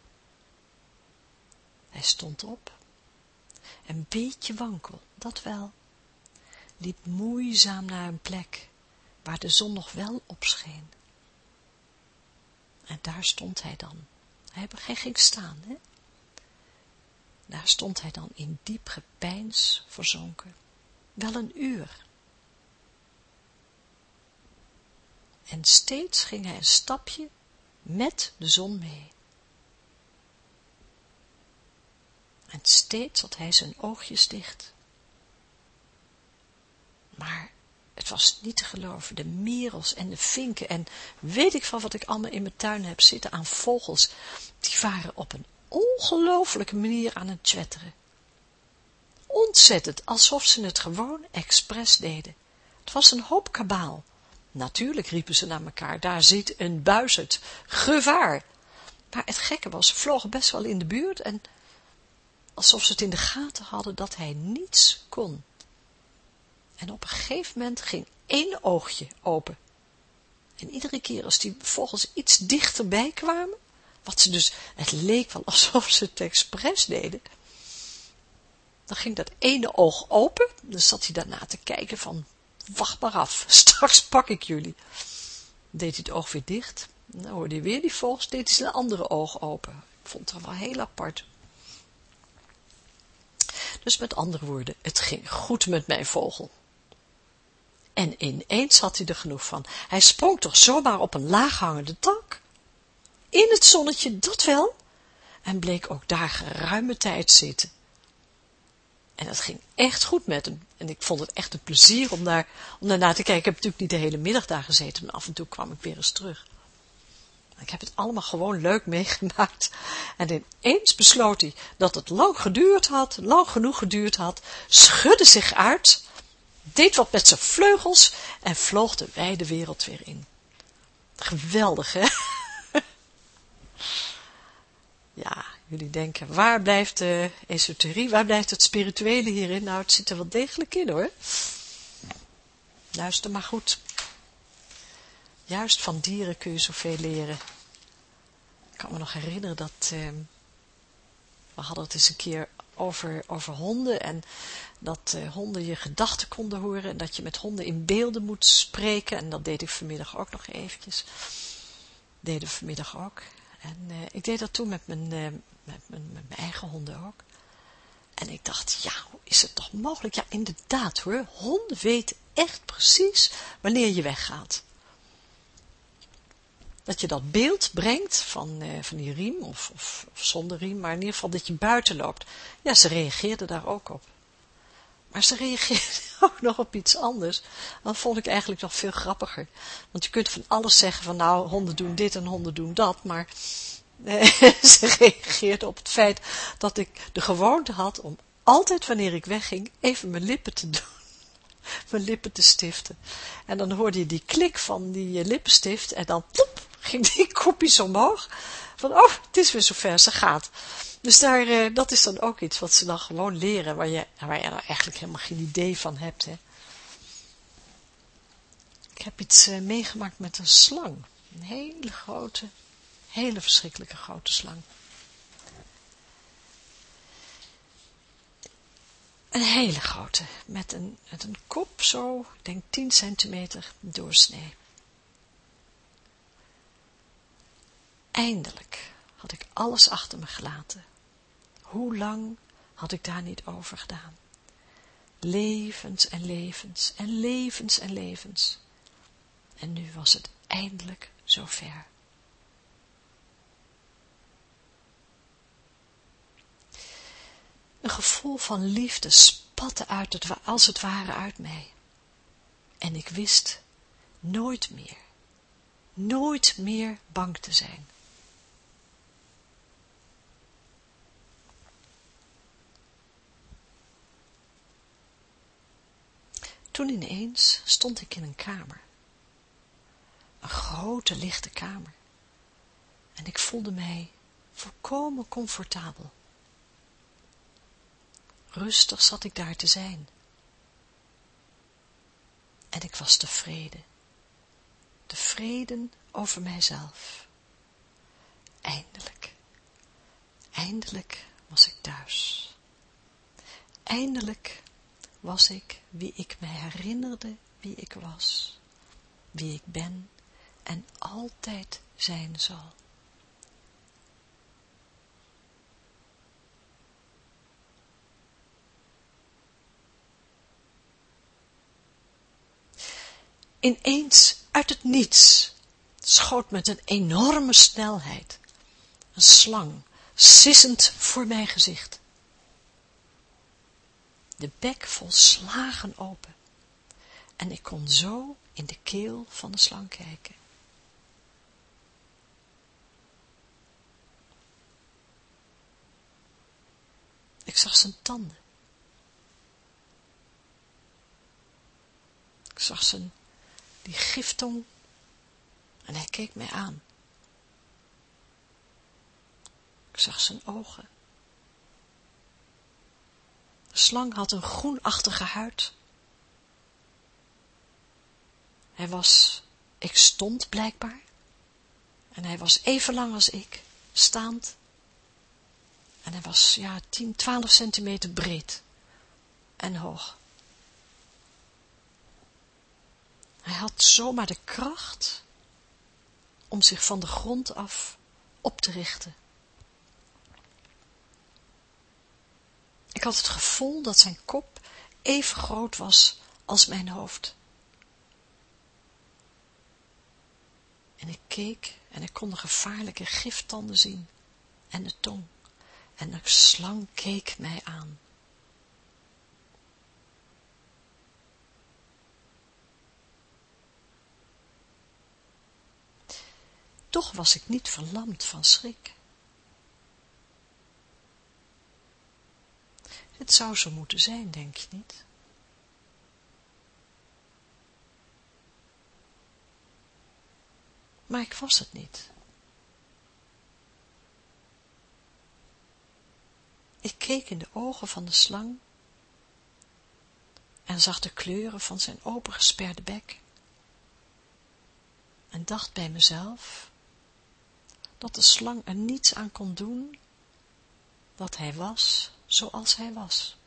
Hij stond op, een beetje wankel, dat wel, liep moeizaam naar een plek waar de zon nog wel op scheen. En daar stond hij dan. Hij ging staan, hè. Daar stond hij dan in diep gepeins verzonken. Wel een uur. en steeds ging hij een stapje met de zon mee. En steeds had hij zijn oogjes dicht. Maar het was niet te geloven, de merels en de vinken en weet ik van wat ik allemaal in mijn tuin heb zitten aan vogels, die waren op een ongelooflijke manier aan het twetteren. Ontzettend, alsof ze het gewoon expres deden. Het was een hoop kabaal, Natuurlijk riepen ze naar elkaar, daar zit een buizerd, gevaar. Maar het gekke was, ze vlogen best wel in de buurt en alsof ze het in de gaten hadden dat hij niets kon. En op een gegeven moment ging één oogje open. En iedere keer als die vogels iets dichterbij kwamen, wat ze dus, het leek wel alsof ze het expres deden, dan ging dat ene oog open, dan zat hij daarna te kijken van, wacht maar af, straks pak ik jullie. Deed hij het oog weer dicht, dan hoorde hij weer die vogels, deed hij zijn andere oog open. Ik vond het wel heel apart. Dus met andere woorden, het ging goed met mijn vogel. En ineens had hij er genoeg van. Hij sprong toch zomaar op een laaghangende tak. In het zonnetje, dat wel. En bleek ook daar geruime tijd zitten. En dat ging echt goed met hem. En ik vond het echt een plezier om, daar, om daarna te kijken. Ik heb natuurlijk niet de hele middag daar gezeten, maar af en toe kwam ik weer eens terug. Ik heb het allemaal gewoon leuk meegemaakt. En ineens besloot hij dat het lang geduurd had, lang genoeg geduurd had, schudde zich uit, deed wat met zijn vleugels en vloog de wijde wereld weer in. Geweldig, hè? ja, Jullie denken, waar blijft de esoterie, waar blijft het spirituele hierin? Nou, het zit er wel degelijk in hoor. Luister maar goed. Juist van dieren kun je zoveel leren. Ik kan me nog herinneren dat, eh, we hadden het eens een keer over, over honden en dat uh, honden je gedachten konden horen en dat je met honden in beelden moet spreken en dat deed ik vanmiddag ook nog eventjes. Deden we vanmiddag ook. En uh, ik deed dat toen met mijn, uh, met, mijn, met mijn eigen honden ook. En ik dacht, ja, hoe is het toch mogelijk? Ja, inderdaad hoor, honden weten echt precies wanneer je weggaat. Dat je dat beeld brengt van, van die riem, of, of, of, zonder riem, maar in ieder geval dat je buiten loopt. Ja, ze reageerden daar ook op. Maar ze reageerden ook nog op iets anders. Dat vond ik eigenlijk nog veel grappiger. Want je kunt van alles zeggen van nou, honden doen dit en honden doen dat, maar ze reageerde op het feit dat ik de gewoonte had om altijd wanneer ik wegging even mijn lippen te doen. Mijn lippen te stiften. En dan hoorde je die klik van die lippenstift en dan plop, ging die kopjes omhoog. Van oh, het is weer zover, ze gaat. Dus daar, uh, dat is dan ook iets wat ze dan gewoon leren, waar je, waar je nou eigenlijk helemaal geen idee van hebt. Hè. Ik heb iets uh, meegemaakt met een slang. Een hele grote, hele verschrikkelijke grote slang. Een hele grote, met een, met een kop zo, ik denk 10 centimeter doorsnee. Eindelijk had ik alles achter me gelaten. Hoe lang had ik daar niet over gedaan? Levens en levens en levens en levens. En nu was het eindelijk zover. Een gevoel van liefde spatte uit als het ware uit mij. En ik wist nooit meer, nooit meer bang te zijn. Toen ineens stond ik in een kamer. Een grote lichte kamer. En ik voelde mij volkomen comfortabel. Rustig zat ik daar te zijn. En ik was tevreden. Tevreden over mijzelf. Eindelijk. Eindelijk was ik thuis. Eindelijk was ik wie ik mij herinnerde wie ik was, wie ik ben en altijd zijn zal. Ineens uit het niets schoot met een enorme snelheid een slang sissend voor mijn gezicht de bek volslagen open, en ik kon zo in de keel van de slang kijken. Ik zag zijn tanden. Ik zag zijn, die giftong, en hij keek mij aan. Ik zag zijn ogen. Slang had een groenachtige huid. Hij was, ik stond blijkbaar, en hij was even lang als ik, staand, en hij was, ja, 10, 12 centimeter breed en hoog. Hij had zomaar de kracht om zich van de grond af op te richten. Ik had het gevoel dat zijn kop even groot was als mijn hoofd. En ik keek en ik kon de gevaarlijke giftanden zien en de tong. En de slang keek mij aan. Toch was ik niet verlamd van schrik. Het zou zo moeten zijn, denk je niet? Maar ik was het niet. Ik keek in de ogen van de slang en zag de kleuren van zijn opengesperde bek en dacht bij mezelf dat de slang er niets aan kon doen, dat hij was zoals hij was.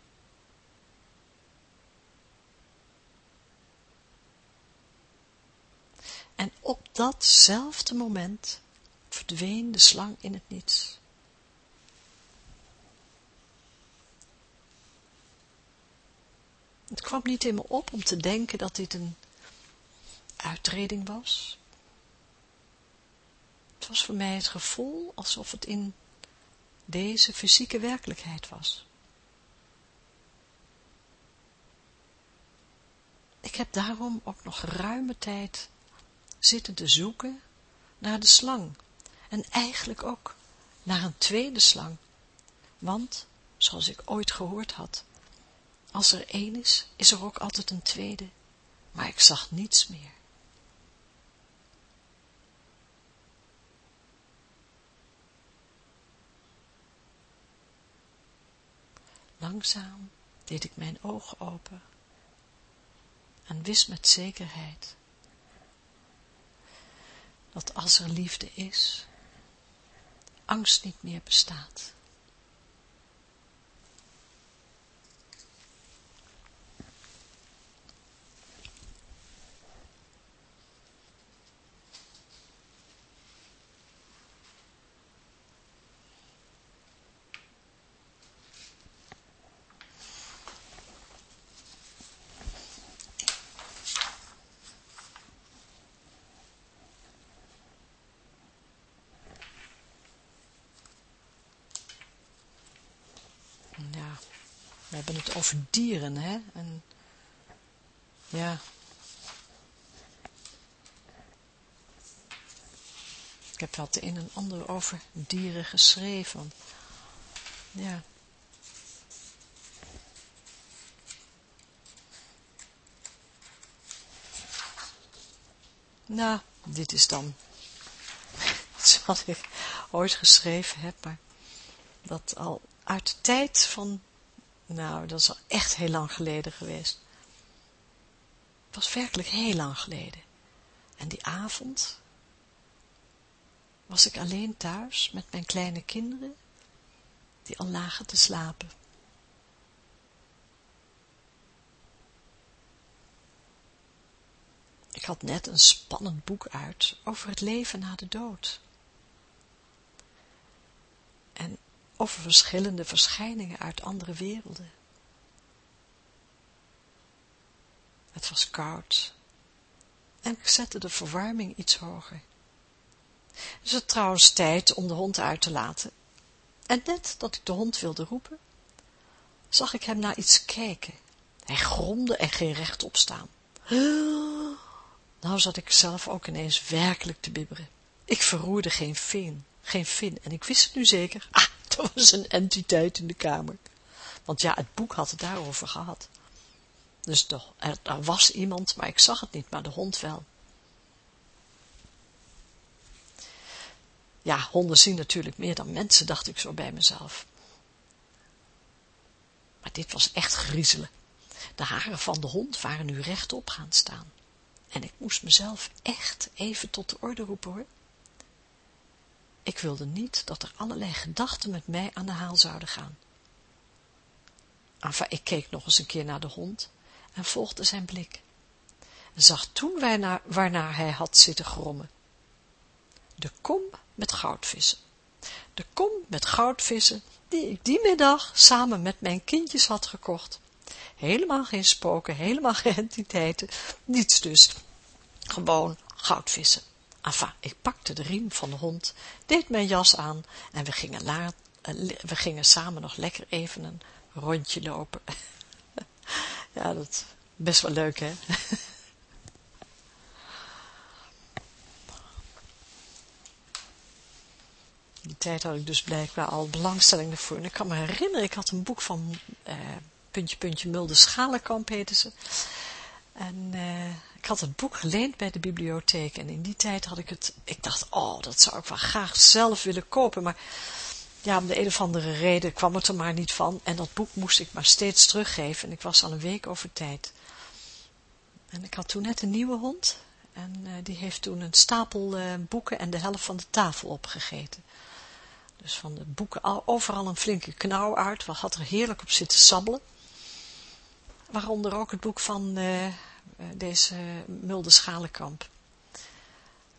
En op datzelfde moment verdween de slang in het niets. Het kwam niet in me op om te denken dat dit een uittreding was. Het was voor mij het gevoel alsof het in deze fysieke werkelijkheid was. Ik heb daarom ook nog ruime tijd zitten te zoeken naar de slang en eigenlijk ook naar een tweede slang, want, zoals ik ooit gehoord had, als er één is, is er ook altijd een tweede, maar ik zag niets meer. Langzaam deed ik mijn ogen open en wist met zekerheid dat als er liefde is, angst niet meer bestaat. We hebben het over dieren, hè. En ja. Ik heb wat de een en ander over dieren geschreven. Ja. Nou, dit is dan iets wat ik ooit geschreven heb, maar dat al uit de tijd van nou, dat is al echt heel lang geleden geweest. Het was werkelijk heel lang geleden. En die avond was ik alleen thuis met mijn kleine kinderen, die al lagen te slapen. Ik had net een spannend boek uit over het leven na de dood. Over verschillende verschijningen uit andere werelden. Het was koud en ik zette de verwarming iets hoger. Het is trouwens tijd om de hond uit te laten. En net dat ik de hond wilde roepen, zag ik hem naar iets kijken. Hij gromde en ging rechtop staan. Nou zat ik zelf ook ineens werkelijk te bibberen. Ik verroerde geen vin, geen vin, en ik wist het nu zeker. Ah, er was een entiteit in de kamer. Want ja, het boek had het daarover gehad. Dus er, er was iemand, maar ik zag het niet, maar de hond wel. Ja, honden zien natuurlijk meer dan mensen, dacht ik zo bij mezelf. Maar dit was echt griezelen. De haren van de hond waren nu rechtop gaan staan. En ik moest mezelf echt even tot de orde roepen hoor. Ik wilde niet dat er allerlei gedachten met mij aan de haal zouden gaan. Enfin, ik keek nog eens een keer naar de hond en volgde zijn blik. En zag toen waarnaar, waarnaar hij had zitten grommen. De kom met goudvissen. De kom met goudvissen die ik die middag samen met mijn kindjes had gekocht. Helemaal geen spoken, helemaal geen entiteiten, niets dus. Gewoon goudvissen. Enfin, ik pakte de riem van de hond, deed mijn jas aan en we gingen, eh, we gingen samen nog lekker even een rondje lopen. ja, dat is best wel leuk, hè? Die tijd had ik dus blijkbaar al belangstelling ervoor. En ik kan me herinneren, ik had een boek van uh, Puntje Puntje Mulder Schalenkamp, heette ze. En uh, ik had het boek geleend bij de bibliotheek en in die tijd had ik het, ik dacht, oh, dat zou ik wel graag zelf willen kopen, maar ja, om de een of andere reden kwam het er maar niet van. En dat boek moest ik maar steeds teruggeven. En ik was al een week over tijd. En ik had toen net een nieuwe hond. En uh, die heeft toen een stapel uh, boeken en de helft van de tafel opgegeten. Dus van de boeken al, overal een flinke knauw uit. Wat had er heerlijk op zitten sabbelen. Waaronder ook het boek van uh, deze Mulde Schalenkamp.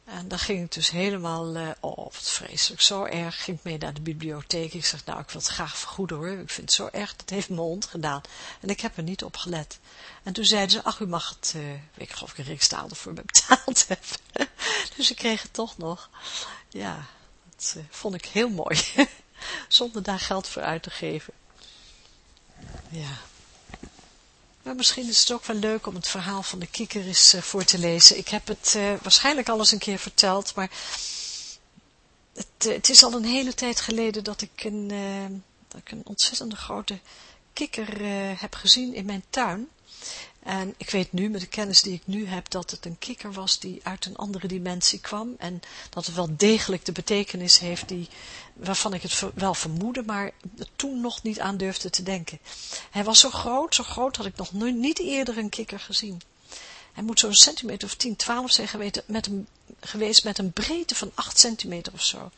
En dan ging ik dus helemaal, uh, oh wat vreselijk, zo erg, ging ik mee naar de bibliotheek. Ik zeg, nou ik wil het graag vergoeden hoor, ik vind het zo erg, dat heeft mijn hond gedaan. En ik heb er niet op gelet. En toen zeiden ze, ach u mag het, uh, ik geloof ik een riksdaal ervoor betaald heb. dus ik kreeg het toch nog. Ja, dat vond ik heel mooi, zonder daar geld voor uit te geven. Ja. Maar misschien is het ook wel leuk om het verhaal van de kikker eens uh, voor te lezen. Ik heb het uh, waarschijnlijk al eens een keer verteld, maar het, uh, het, is al een hele tijd geleden dat ik een, dat ik een ontzettende grote kikker heb gezien in mijn tuin. En ik weet nu, met de kennis die ik nu heb, dat het een kikker was die uit een andere dimensie kwam. En dat het wel degelijk de betekenis heeft die, waarvan ik het wel vermoedde, maar toen nog niet aan durfde te denken. Hij was zo groot, zo groot had ik nog niet eerder een kikker gezien. Hij moet zo'n centimeter of 10, 12 zijn geweest met, een, geweest met een breedte van 8 centimeter of zo.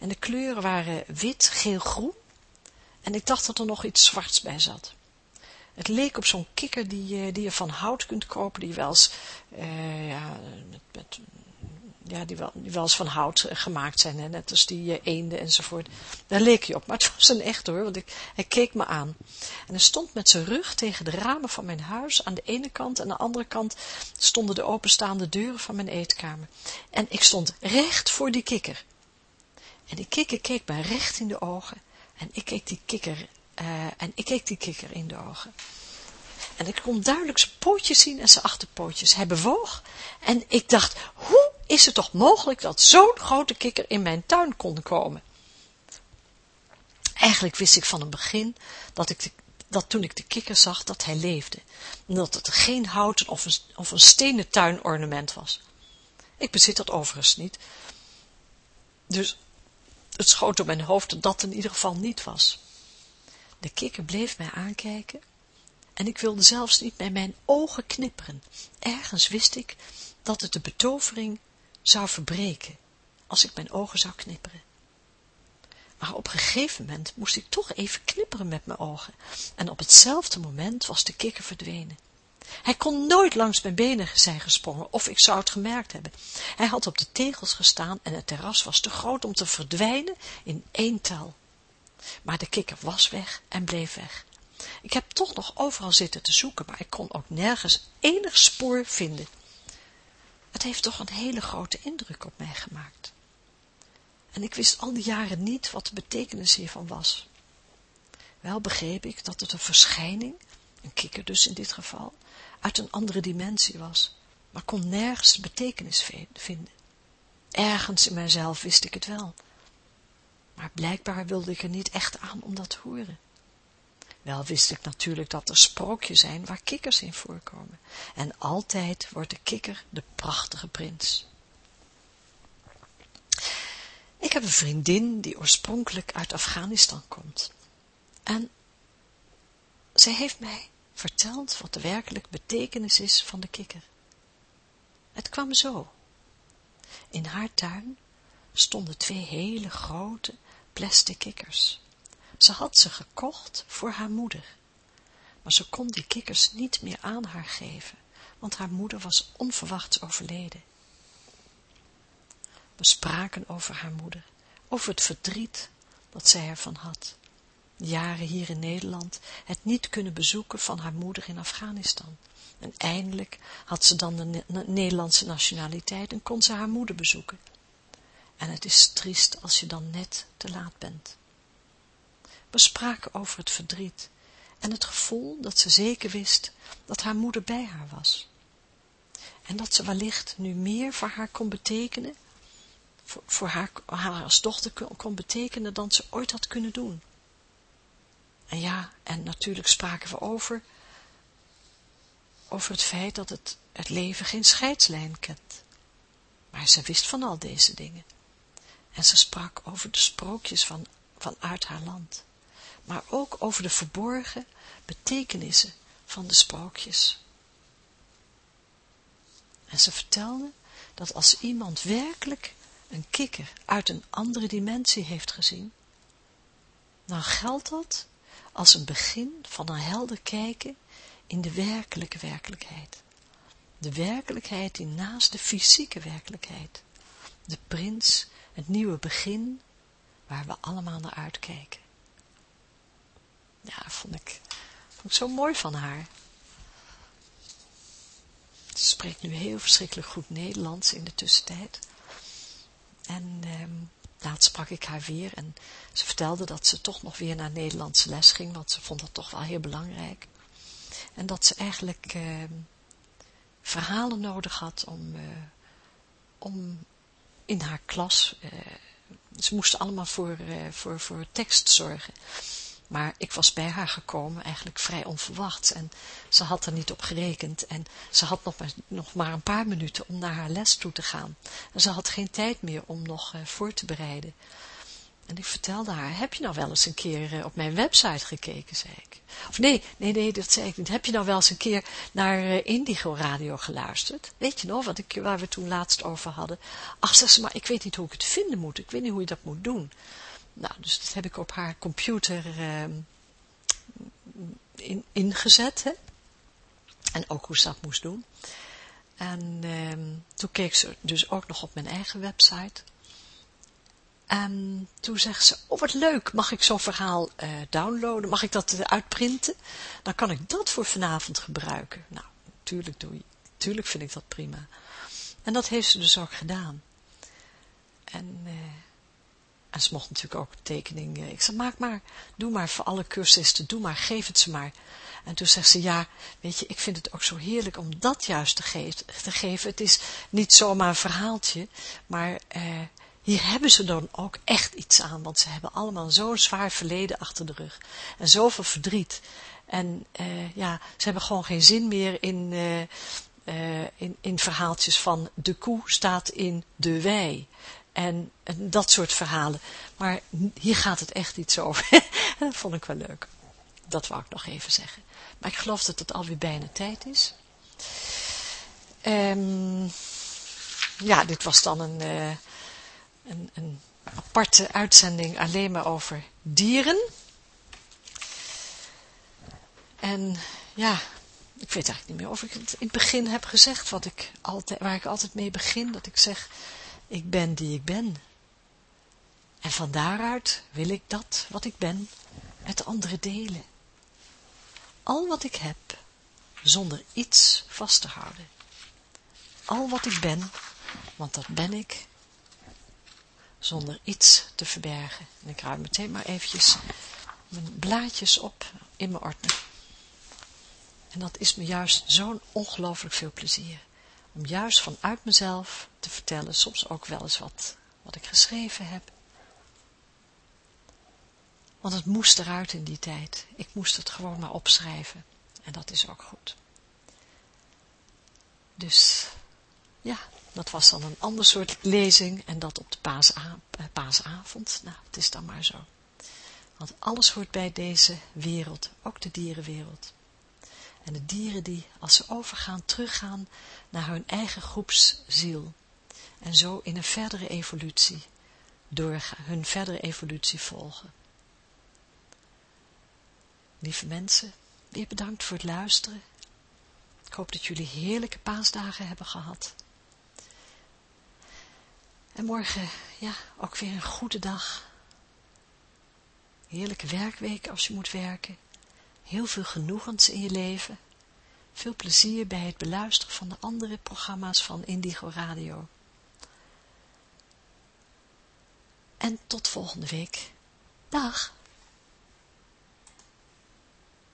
En de kleuren waren wit, geel, groen. En ik dacht dat er nog iets zwarts bij zat. Het leek op zo'n kikker die, eh, die je van hout kunt kopen, die wel eens, uh, ja, met, met, ja, die wel, die wel eens van hout eh, gemaakt zijn, hè? net als die uh, eenden enzovoort. Daar leek hij op, maar het was een echt hoor, want ik, hij keek me aan. En hij stond met zijn rug tegen de ramen van mijn huis aan de ene kant en aan de andere kant stonden de openstaande deuren van mijn eetkamer. En ik stond recht voor die kikker. En die kikker keek me recht in de ogen en ik keek die kikker uh, en ik keek die kikker in de ogen. En ik kon duidelijk zijn pootjes zien en zijn achterpootjes. Hij bewoog en ik dacht, hoe is het toch mogelijk dat zo'n grote kikker in mijn tuin kon komen? Eigenlijk wist ik van het begin dat, ik dat toen ik de kikker zag, dat hij leefde. En dat het geen houten of een, of een stenen tuinornement was. Ik bezit dat overigens niet. Dus het schoot op mijn hoofd dat dat in ieder geval niet was. De kikker bleef mij aankijken en ik wilde zelfs niet met mijn ogen knipperen. Ergens wist ik dat het de betovering zou verbreken als ik mijn ogen zou knipperen. Maar op een gegeven moment moest ik toch even knipperen met mijn ogen en op hetzelfde moment was de kikker verdwenen. Hij kon nooit langs mijn benen zijn gesprongen, of ik zou het gemerkt hebben. Hij had op de tegels gestaan en het terras was te groot om te verdwijnen in één tel. Maar de kikker was weg en bleef weg. Ik heb toch nog overal zitten te zoeken, maar ik kon ook nergens enig spoor vinden. Het heeft toch een hele grote indruk op mij gemaakt. En ik wist al die jaren niet wat de betekenis hiervan was. Wel begreep ik dat het een verschijning, een kikker dus in dit geval, uit een andere dimensie was, maar kon nergens betekenis vinden. Ergens in mijzelf wist ik het wel, maar blijkbaar wilde ik er niet echt aan om dat te horen. Wel wist ik natuurlijk dat er sprookjes zijn waar kikkers in voorkomen. En altijd wordt de kikker de prachtige prins. Ik heb een vriendin die oorspronkelijk uit Afghanistan komt. En zij heeft mij verteld wat de werkelijke betekenis is van de kikker. Het kwam zo. In haar tuin stonden twee hele grote plastic kikkers. Ze had ze gekocht voor haar moeder, maar ze kon die kikkers niet meer aan haar geven, want haar moeder was onverwachts overleden. We spraken over haar moeder, over het verdriet dat zij ervan had. Jaren hier in Nederland, het niet kunnen bezoeken van haar moeder in Afghanistan. En eindelijk had ze dan de Nederlandse nationaliteit en kon ze haar moeder bezoeken. En het is triest als je dan net te laat bent. We spraken over het verdriet en het gevoel dat ze zeker wist dat haar moeder bij haar was. En dat ze wellicht nu meer voor haar kon betekenen, voor, haar, haar als dochter kon betekenen dan ze ooit had kunnen doen. En ja, en natuurlijk spraken we over, over het feit dat het, het leven geen scheidslijn kent. Maar ze wist van al deze dingen. En ze sprak over de sprookjes van vanuit haar land, maar ook over de verborgen betekenissen van de sprookjes. En ze vertelde dat als iemand werkelijk een kikker uit een andere dimensie heeft gezien, dan geldt dat als een begin van een helder kijken in de werkelijke werkelijkheid. De werkelijkheid die naast de fysieke werkelijkheid, de prins, het nieuwe begin, waar we allemaal naar uitkijken. Ja, vond ik, vond ik zo mooi van haar. Ze spreekt nu heel verschrikkelijk goed Nederlands in de tussentijd. En ehm, laatst sprak ik haar weer en ze vertelde dat ze toch nog weer naar Nederlandse les ging, want ze vond dat toch wel heel belangrijk. En dat ze eigenlijk ehm, verhalen nodig had om, uh, om in haar klas, uh, ze moesten allemaal voor, uh, voor, voor tekst zorgen. Maar ik was bij haar gekomen, eigenlijk vrij onverwachts. En ze had er niet op gerekend. En ze had nog maar, nog maar een paar minuten om naar haar les toe te gaan. En ze had geen tijd meer om nog uh, voor te bereiden. En ik vertelde haar, heb je nou wel eens een keer uh, op mijn website gekeken, zei ik. Of nee, nee, nee, dat zei ik niet. Heb je nou wel eens een keer naar uh, Indigo Radio geluisterd? Weet je nog, wat ik, waar we toen laatst over hadden? Ach, zeg ze maar, ik weet niet hoe ik het vinden moet. Ik weet niet hoe je dat moet doen. Nou, dus dat heb ik op haar computer in, ingezet. Hè? En ook hoe ze dat moest doen. En uh, toen keek ze dus ook nog op mijn eigen website. En toen zegt ze, oh wat leuk, mag ik zo'n verhaal uh, downloaden? Mag ik dat uitprinten? Dan kan ik dat voor vanavond gebruiken. Nou, natuurlijk doe je, natuurlijk vind ik dat prima. En dat heeft ze dus ook gedaan. En... Uh, ze mocht natuurlijk ook tekening. Ik zei, maak maar, doe maar voor alle cursisten, doe maar, geef het ze maar. En toen zegt ze, ja, weet je, ik vind het ook zo heerlijk om dat juist te, ge te geven. Het is niet zomaar een verhaaltje, maar eh, hier hebben ze dan ook echt iets aan. Want ze hebben allemaal zo'n zwaar verleden achter de rug. En zoveel verdriet. En eh, ja, ze hebben gewoon geen zin meer in, uh, uh, in, in verhaaltjes van de koe staat in de wei. En, dat soort verhalen. Maar hier gaat het echt iets over. dat vond ik wel leuk. Dat wou ik nog even zeggen. Maar ik geloof dat het alweer bijna tijd is. Um, ja, dit was dan een, een, aparte uitzending alleen maar over dieren. En ja, ik weet eigenlijk niet meer of ik het in het begin heb gezegd wat ik altijd, waar ik altijd mee begin. Dat ik zeg, ik ben die ik ben. En van daaruit wil ik dat wat ik ben met anderen delen. Al wat ik heb, zonder iets vast te houden. Al wat ik ben, want dat ben ik, zonder iets te verbergen. En ik ruim meteen maar eventjes mijn blaadjes op in mijn ordner. En dat is me juist zo'n ongelooflijk veel plezier om juist vanuit mezelf te vertellen, soms ook wel eens wat, wat ik geschreven heb. Want het moest eruit in die tijd. Ik moest het gewoon maar opschrijven. En dat is ook goed. Dus, ja, dat was dan een ander soort lezing. En dat op de eh, paasavond. Nou, het is dan maar zo. Want alles hoort bij deze wereld, ook de dierenwereld. En de dieren die, als ze overgaan, teruggaan naar hun eigen groepsziel. En zo in een verdere evolutie, door hun verdere evolutie volgen. Lieve mensen, weer bedankt voor het luisteren. Ik hoop dat jullie heerlijke paasdagen hebben gehad. En morgen, ja, ook weer een goede dag. Heerlijke werkweek als je moet werken heel veel genoegens in je leven. Veel plezier bij het beluisteren van de andere programma's van Indigo Radio. En tot volgende week. Dag!